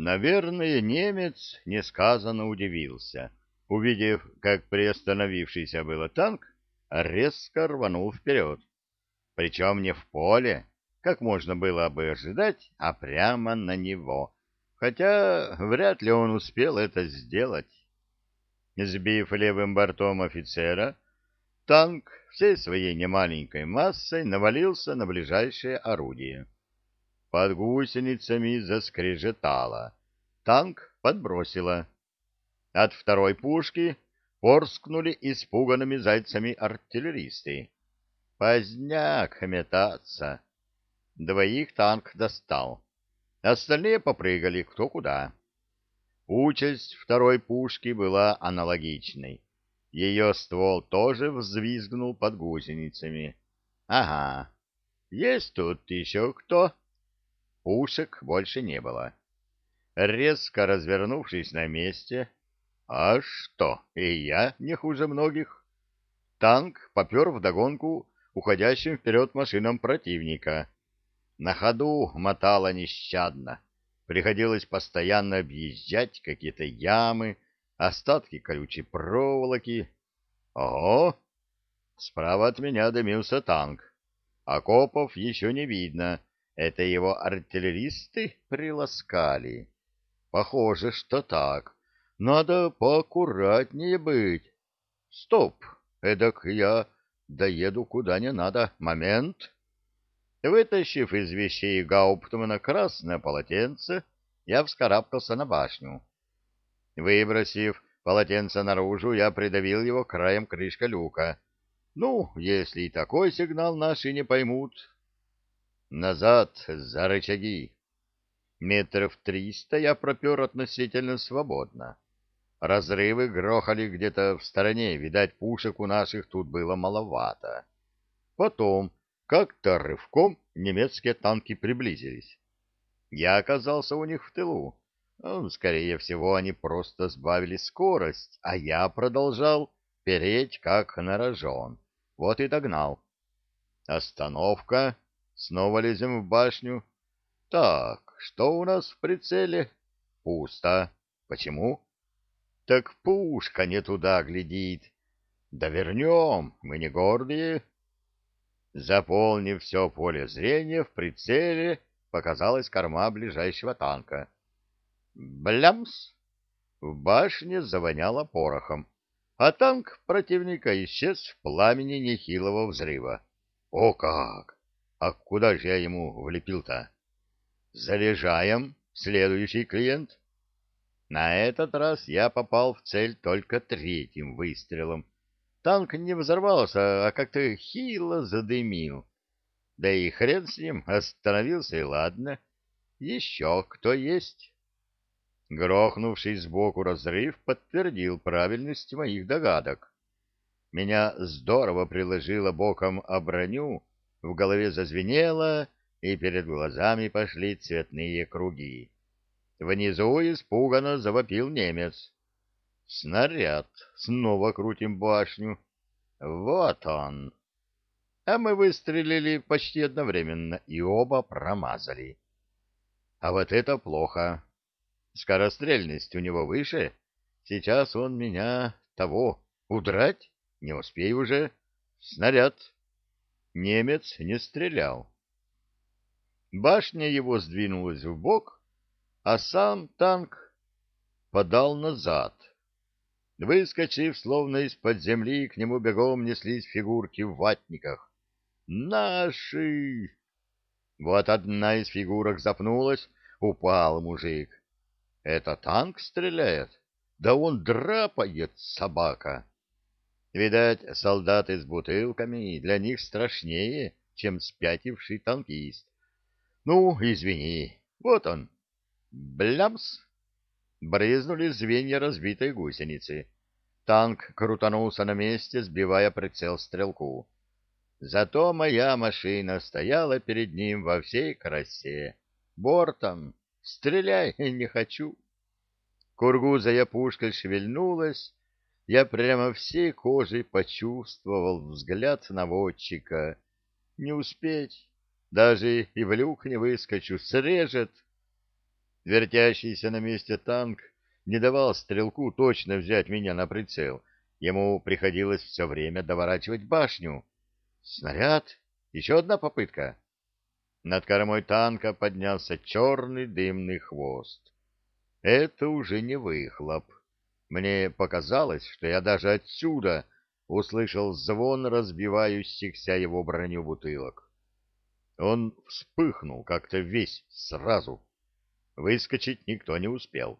Наверное, немец несказанно удивился, увидев, как приостановившийся было танк резко рванул вперед. Причем не в поле, как можно было бы ожидать, а прямо на него, хотя вряд ли он успел это сделать. Сбив левым бортом офицера, танк всей своей немаленькой массой навалился на ближайшее орудие. Под гусеницами заскрежетало. Танк подбросило. От второй пушки порскнули испуганными зайцами артиллеристы. Поздняк метаться. Двоих танк достал. Остальные попрыгали кто куда. Участь второй пушки была аналогичной. Ее ствол тоже взвизгнул под гусеницами. Ага, есть тут еще кто? Пушек больше не было. Резко развернувшись на месте, а что, и я не хуже многих, танк попер вдогонку уходящим вперед машинам противника. На ходу мотало нещадно. Приходилось постоянно объезжать какие-то ямы, остатки колючей проволоки. Ого! Справа от меня дымился танк. Окопов еще не видно, это его артиллеристы приласкали? Похоже, что так. Надо поаккуратнее быть. Стоп, эдак я доеду куда не надо. Момент. Вытащив из вещей Гауптмана красное полотенце, я вскарабкался на башню. Выбросив полотенце наружу, я придавил его краем крышка люка. Ну, если и такой сигнал наши не поймут, Назад, за рычаги. Метров триста я пропер относительно свободно. Разрывы грохали где-то в стороне, видать, пушек у наших тут было маловато. Потом, как-то рывком, немецкие танки приблизились. Я оказался у них в тылу. Ну, скорее всего, они просто сбавили скорость, а я продолжал переть, как на рожон. Вот и догнал. Остановка Снова лезем в башню. Так, что у нас в прицеле? Пусто. Почему? Так пушка не туда глядит. Да вернем, мы не гордые. Заполнив все поле зрения, в прицеле показалась корма ближайшего танка. Блямс! В башне завоняло порохом, а танк противника исчез в пламени нехилого взрыва. О как! А куда же я ему влепил-то? Заряжаем. Следующий клиент. На этот раз я попал в цель только третьим выстрелом. Танк не взорвался, а как-то хило задымил. Да и хрен с ним, остановился и ладно. Еще кто есть? Грохнувший сбоку разрыв подтвердил правильность моих догадок. Меня здорово приложило боком о броню, в голове зазвенело, и перед глазами пошли цветные круги. Внизу испуганно завопил немец. «Снаряд! Снова крутим башню! Вот он!» А мы выстрелили почти одновременно, и оба промазали. А вот это плохо. Скорострельность у него выше. Сейчас он меня того удрать не успею уже. Снаряд Немец не стрелял. Башня его сдвинулась в бок, а сам танк подал назад. Выскочив, словно из-под земли, к нему бегом неслись фигурки в ватниках. «Наши!» Вот одна из фигурок запнулась, упал мужик. «Это танк стреляет? Да он драпает, собака!» Видать, солдаты с бутылками для них страшнее, чем спятивший танкист. Ну, извини, вот он. Блямс! Брызнули звенья разбитой гусеницы. Танк крутанулся на месте, сбивая прицел стрелку. Зато моя машина стояла перед ним во всей красе. Бортом. Стреляй, не хочу. Кургузая пушка шевельнулась, я прямо всей кожей почувствовал взгляд наводчика. Не успеть, даже и в люк не выскочу, срежет. Вертящийся на месте танк не давал стрелку точно взять меня на прицел. Ему приходилось все время доворачивать башню. Снаряд? Еще одна попытка. Над кормой танка поднялся черный дымный хвост. Это уже не выхлоп. Мне показалось, что я даже отсюда услышал звон разбивающихся его броню бутылок. Он вспыхнул как-то весь сразу. Выскочить никто не успел.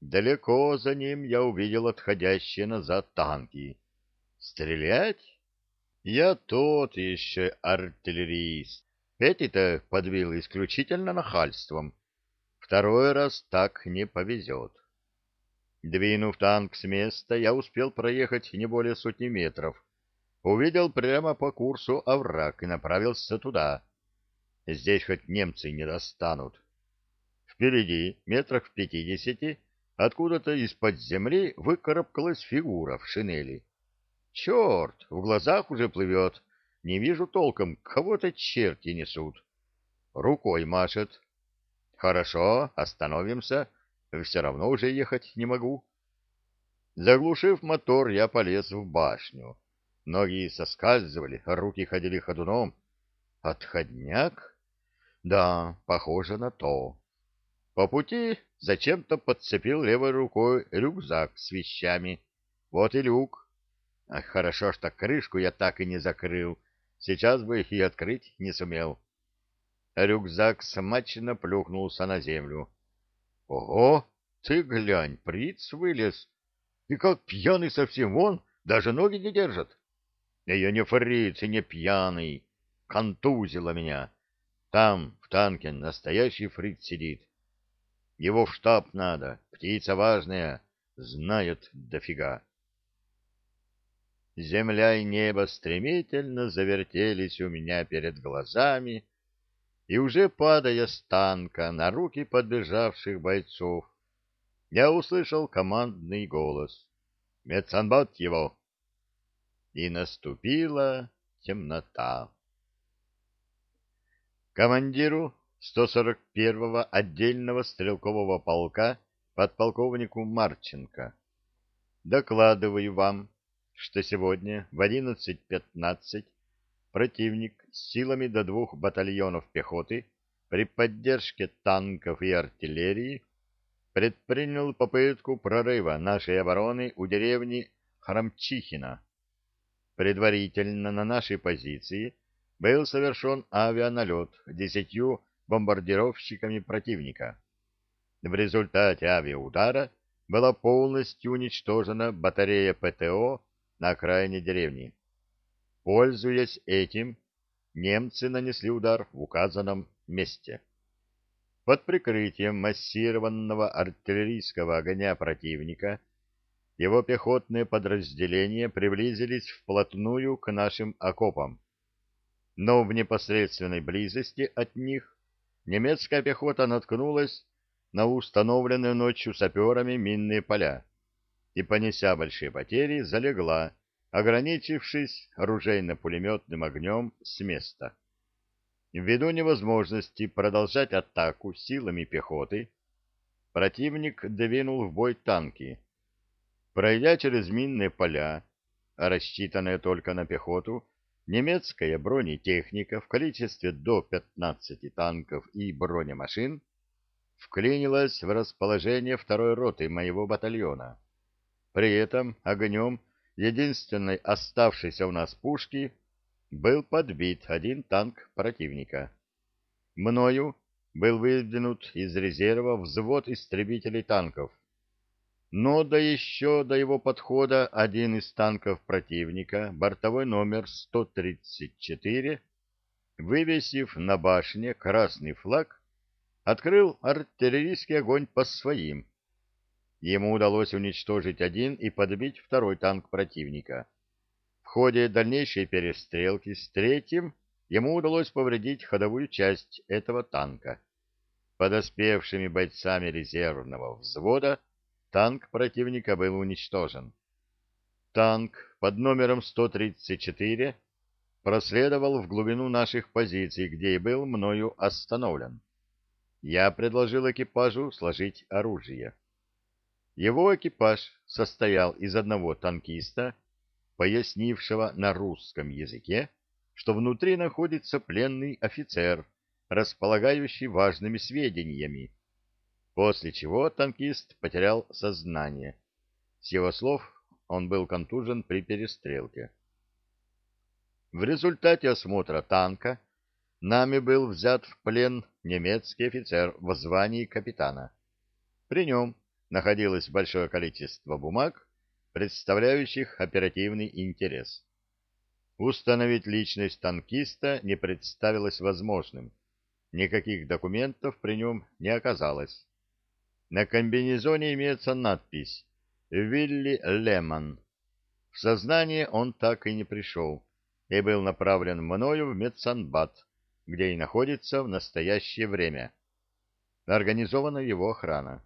Далеко за ним я увидел отходящие назад танки. Стрелять? Я тот еще артиллерист. Эти-то подбил исключительно нахальством. Второй раз так не повезет. Двинув танк с места, я успел проехать не более сотни метров. Увидел прямо по курсу овраг и направился туда. Здесь хоть немцы не достанут. Впереди, метрах в пятидесяти, откуда-то из-под земли выкарабкалась фигура в шинели. Черт, в глазах уже плывет. Не вижу толком, кого-то черти несут. Рукой машет. Хорошо, остановимся. Все равно уже ехать не могу. Заглушив мотор, я полез в башню. Ноги соскальзывали, руки ходили ходуном. Отходняк? Да, похоже на то. По пути зачем-то подцепил левой рукой рюкзак с вещами. Вот и люк. Ах, хорошо, что крышку я так и не закрыл. Сейчас бы и открыть не сумел. Рюкзак смачно плюхнулся на землю. Ого, ты глянь, приц вылез. И как пьяный совсем он, даже ноги не держит. Я не фриц и не пьяный. Контузило меня. Там, в танке, настоящий фриц сидит. Его в штаб надо, птица важная, знает дофига. Земля и небо стремительно завертелись у меня перед глазами, и уже падая с танка на руки подбежавших бойцов, я услышал командный голос. «Медсанбат его!» И наступила темнота. Командиру 141-го отдельного стрелкового полка подполковнику Марченко. Докладываю вам, что сегодня в 11.15 противник силами до двух батальонов пехоты при поддержке танков и артиллерии предпринял попытку прорыва нашей обороны у деревни Храмчихина. Предварительно на нашей позиции был совершен авианалет десятью бомбардировщиками противника. В результате авиаудара была полностью уничтожена батарея ПТО на окраине деревни. Пользуясь этим, немцы нанесли удар в указанном месте. Под прикрытием массированного артиллерийского огня противника его пехотные подразделения приблизились вплотную к нашим окопам. Но в непосредственной близости от них немецкая пехота наткнулась на установленные ночью саперами минные поля и, понеся большие потери, залегла, ограничившись оружейно-пулеметным огнем с места. Ввиду невозможности продолжать атаку силами пехоты, противник двинул в бой танки. Пройдя через минные поля, рассчитанные только на пехоту, немецкая бронетехника в количестве до 15 танков и бронемашин вклинилась в расположение второй роты моего батальона. При этом огнем единственной оставшейся у нас пушки был подбит один танк противника. Мною был выдвинут из резерва взвод истребителей танков. Но да еще до его подхода один из танков противника, бортовой номер 134, вывесив на башне красный флаг, открыл артиллерийский огонь по своим. Ему удалось уничтожить один и подбить второй танк противника. В ходе дальнейшей перестрелки с третьим ему удалось повредить ходовую часть этого танка. Подоспевшими бойцами резервного взвода танк противника был уничтожен. Танк под номером 134 проследовал в глубину наших позиций, где и был мною остановлен. я предложил экипажу сложить оружие. Его экипаж состоял из одного танкиста, пояснившего на русском языке, что внутри находится пленный офицер, располагающий важными сведениями, после чего танкист потерял сознание. С его слов, он был контужен при перестрелке. В результате осмотра танка нами был взят в плен немецкий офицер в звании капитана. При нем находилось большое количество бумаг, представляющих оперативный интерес. Установить личность танкиста не представилось возможным. Никаких документов при нем не оказалось. На комбинезоне имеется надпись «Вилли Лемон». В сознание он так и не пришел и был направлен мною в медсанбат, где и находится в настоящее время. Организована его охрана.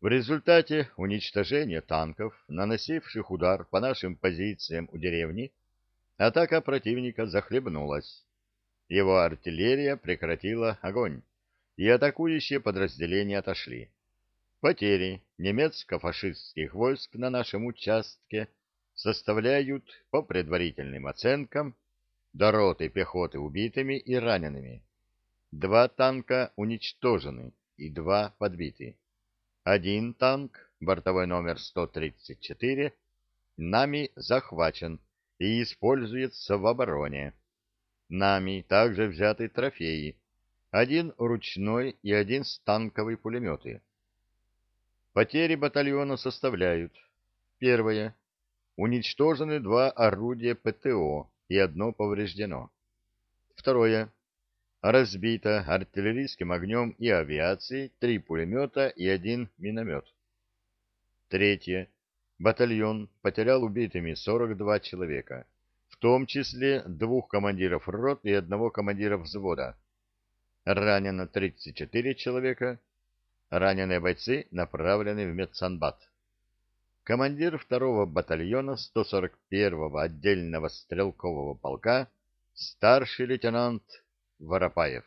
В результате уничтожения танков, наносивших удар по нашим позициям у деревни, атака противника захлебнулась. Его артиллерия прекратила огонь, и атакующие подразделения отошли. Потери немецко-фашистских войск на нашем участке составляют, по предварительным оценкам, до роты пехоты убитыми и ранеными. Два танка уничтожены и два подбиты. Один танк, бортовой номер 134, нами захвачен и используется в обороне. Нами также взяты трофеи, один ручной и один станковый пулеметы. Потери батальона составляют. Первое. Уничтожены два орудия ПТО и одно повреждено. Второе разбито артиллерийским огнем и авиацией три пулемета и один миномет. Третье. Батальон потерял убитыми 42 человека, в том числе двух командиров рот и одного командира взвода. Ранено 34 человека. Раненые бойцы направлены в медсанбат. Командир второго батальона 141-го отдельного стрелкового полка, старший лейтенант Воропаев